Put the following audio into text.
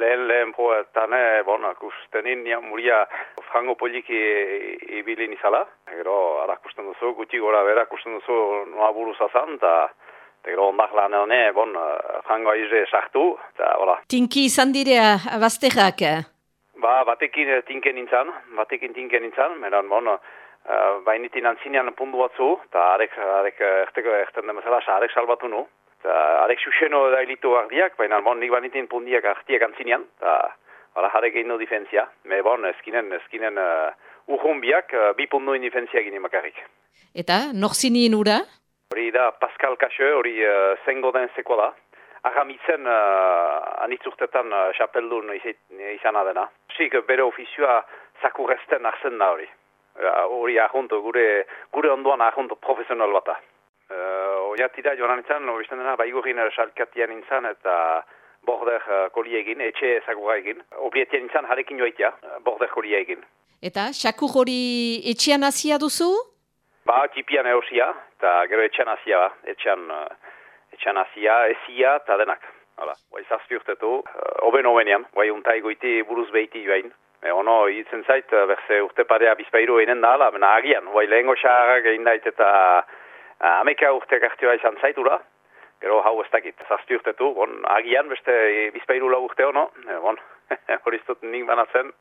lehen lehen poetan, e, bon, kusten nian muria frango poliki ibili nizala. Gero, ara kusten duzu, guti gora bera kusten duzu noa buruz azan, eta gero ondak lan hone, bon, frango aize sartu, eta hola. Tinki izan direa, bazterrak? Ba, batekin tinken nintzen, batekin tinken nintzen, meran, bon, uh, bainitin antzinean pundu batzu, eta arek, arek, erteko, erten demezela, arek salbatu nu. Eta arek suseno da elitu ardiak, baina bon, nik banitin pundiak artiak antzinean, eta hala jarek egin du difentzia. Me bon, eskinen, eskinen uh, urrumbiak, uh, bi pundu in difentzia gini makarrik. Eta, norzinien ura? Hori da Pascal Kaxe, hori uh, zengo den zeko da. Agamitzen uh, anitzurtetan uh, xapeldun izan adena. Sik, bere ofizioa zakurresten arzen da hori. Hori uh, gure, gure ondoan ahuntu profesional bata. Uh, Oiatira joan nintzen, no, bizten dena, baigurin salkatian nintzen eta border uh, koliegin, etxe ezagura egin. Oblietien nintzen jarekin joaitia, uh, border koliegin. Eta, xakur hori etxean hasia duzu? Ba, tipian eosia, eta gero etxean hasia, etxean, uh, etxean hasia, ezia eta denak. Hala, guai zazpi urtetu, uh, oben obenean, guai untai goiti buruz behiti joain. E, ono, hitzen zait, berze urte padea bizpairu einen da, ala, bena agian, guai lehengo xarrak egin dait eta Ameka urteak hartioa izan zaitura, gero hau ez dakit, zazti urtetu, bon, agian beste bizpairu lau urte hono, bon, hori nik banatzen,